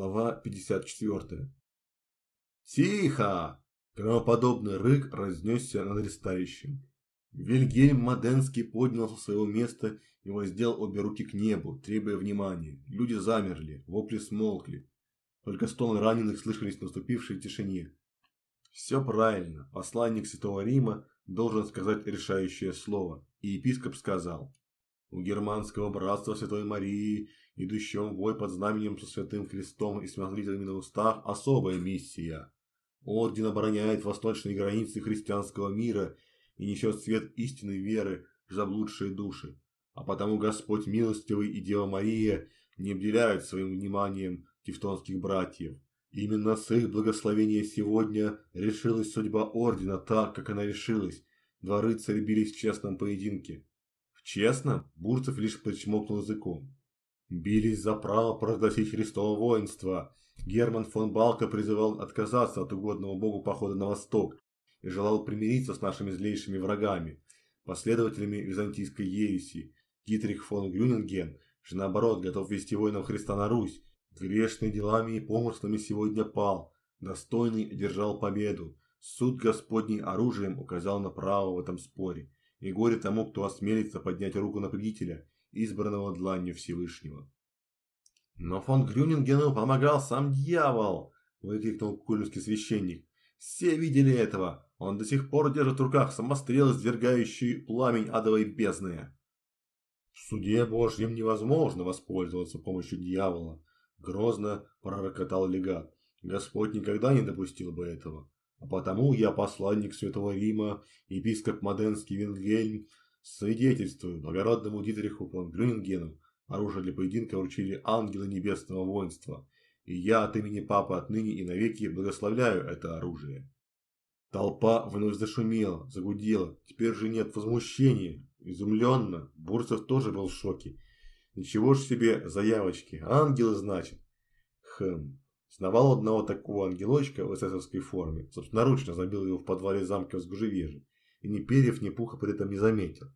Глава 54. «Тихо!» Громоподобный рык разнесся над ресталищем. Вильгельм Маденский поднялся с своего места и воздел обе руки к небу, требуя внимания. Люди замерли, вопли смолкли. Только стоны раненых слышались в наступившей тишине. Все правильно, посланник Святого Рима должен сказать решающее слово, и епископ сказал. У германского братства Святой Марии, идущего в бой под знаменем со Святым Крестом и смотрителями на устах, особая миссия. Орден обороняет восточные границы христианского мира и несет свет истинной веры в заблудшие души. А потому Господь милостивый и Дева Мария не обделяют своим вниманием тевтонских братьев. Именно с их благословения сегодня решилась судьба ордена так, как она решилась. Два рыцаря бились в честном поединке. В честном Бурцев лишь причмокнул языком. Бились за право провозгласить Христово воинство. Герман фон Балка призывал отказаться от угодного Богу похода на восток и желал примириться с нашими злейшими врагами, последователями византийской ереси. Гитрих фон Грюнинген же наоборот готов вести воинов Христа на Русь. Грешный делами и помыслами сегодня пал, достойный одержал победу. Суд Господний оружием указал на право в этом споре. И горе тому, кто осмелится поднять руку на победителя, избранного дланью Всевышнего. «Но фон Грюнингену помогал сам дьявол!» – выкрикнул кульмский священник. «Все видели этого! Он до сих пор держит в руках самострел, извергающий пламень адовой бездны!» «В суде Божьем невозможно воспользоваться помощью дьявола!» – грозно пророкотал легат. «Господь никогда не допустил бы этого. А потому я посланник Святого Рима, епископ Моденский Венгельм, свидетельствую благородному Дитриху фон Грюнингену, Оружие для поединка вручили ангелы небесного воинства, и я от имени Папы отныне и навеки благословляю это оружие. Толпа вновь зашумела, загудела, теперь же нет возмущения. Изумленно, Бурцев тоже был в шоке. Ничего ж себе заявочки, ангелы значит. Хм, сновал одного такого ангелочка в эсэсовской форме, собственноручно забил его в подвале замка в Сгужевеже, и ни перьев, ни пуха при этом не заметил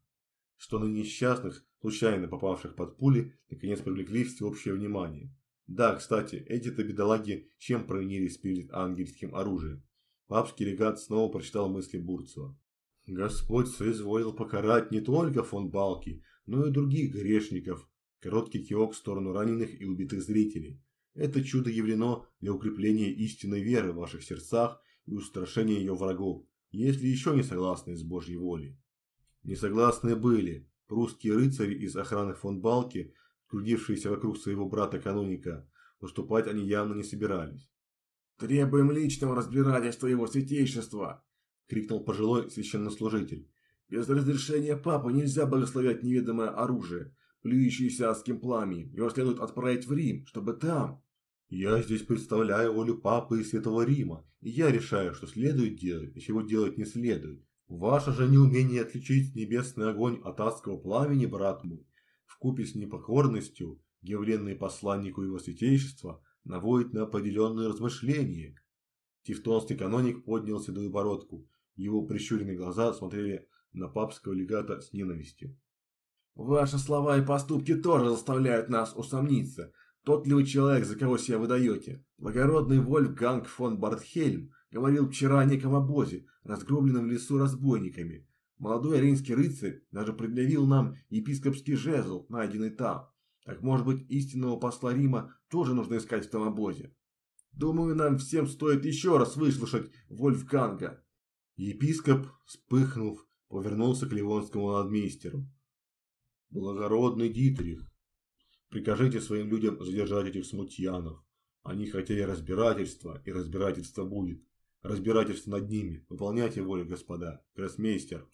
что на несчастных, случайно попавших под пули, наконец привлекли всеобщее внимание. Да, кстати, эти-то бедолаги чем провинились перед ангельским оружием? Папский легат снова прочитал мысли Бурцева. Господь соизволил покарать не только фон Балки, но и других грешников. Короткий кивок в сторону раненых и убитых зрителей. Это чудо явлено для укрепления истинной веры в ваших сердцах и устрашения ее врагов, если еще не согласны с Божьей волей. Несогласны были прусские рыцари из охраны фон Балки, крутившиеся вокруг своего брата-каноника. Уступать они явно не собирались. «Требуем личного разбирательства его святейшества!» – крикнул пожилой священнослужитель. «Без разрешения папы нельзя благословлять неведомое оружие, плюющееся адским пламенем. Его следует отправить в Рим, чтобы там...» «Я здесь представляю волю папы и Святого Рима, и я решаю, что следует делать и чего делать не следует. Ваше же неумение отличить небесный огонь от адского пламени, брат мой, вкупе с непокорностью, явленной посланнику его святейшества, наводит на определенные размышления. Тевтонский каноник поднял седую бородку. Его прищуренные глаза смотрели на папского легата с ненавистью. «Ваши слова и поступки тоже заставляют нас усомниться, тот ли вы человек, за кого себя выдаете. Благородный Вольфганг фон Бартхельм говорил вчера о неком обозе, разгромленном в лесу разбойниками. Молодой арийский рыцарь даже предъявил нам епископский жезл, найденный там. Так может быть истинного посла Рима тоже нужно искать в том обозе? Думаю, нам всем стоит еще раз выслушать Вольфганга. Епископ, вспыхнув, повернулся к ливонскому надмейстеру. Благородный Дитрих, прикажите своим людям задержать этих смутьянов. Они хотели разбирательства, и разбирательство будет разбирательство над ними. Выполняйте волю, господа. Гроссмейстер.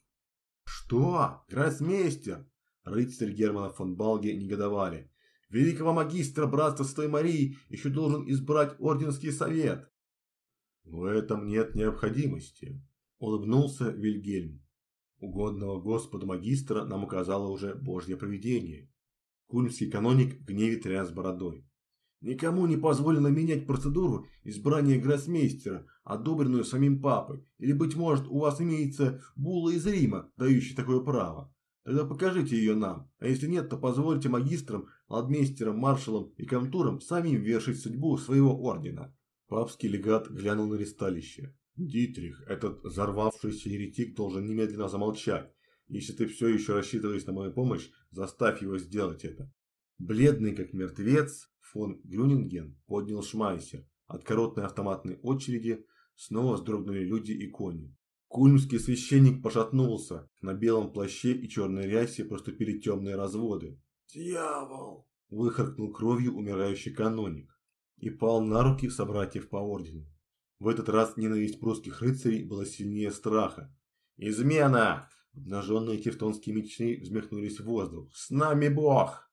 Что? Гроссмейстер? Рыцарь Германа фон Балге негодовали. Великого магистра братства Святой Марии еще должен избрать орденский совет. В этом нет необходимости, улыбнулся Вильгельм. Угодного Господу магистра нам указало уже Божье провидение. Кульмский каноник в гневе тряс бородой. Никому не позволено менять процедуру избрания гроссмейстера, одобренную самим папой. Или, быть может, у вас имеется була из Рима, дающая такое право. Тогда покажите ее нам, а если нет, то позвольте магистрам, ладмейстерам, маршалам и комтурам самим вершить судьбу своего ордена. Папский легат глянул на ресталище. Дитрих, этот взорвавшийся еретик должен немедленно замолчать. Если ты все еще рассчитываешь на мою помощь, заставь его сделать это. Бледный как мертвец, фон Грюнинген поднял шмайсер. От короткой автоматной очереди снова вздрогнули люди и кони. Кульмский священник пошатнулся. На белом плаще и черной рясе проступили темные разводы. «Дьявол!» – выхаркнул кровью умирающий каноник. И пал на руки собратьев по ордену. В этот раз ненависть прусских рыцарей была сильнее страха. «Измена!» Обнаженные тевтонские мечи взмехнулись в воздух. «С нами Бог!»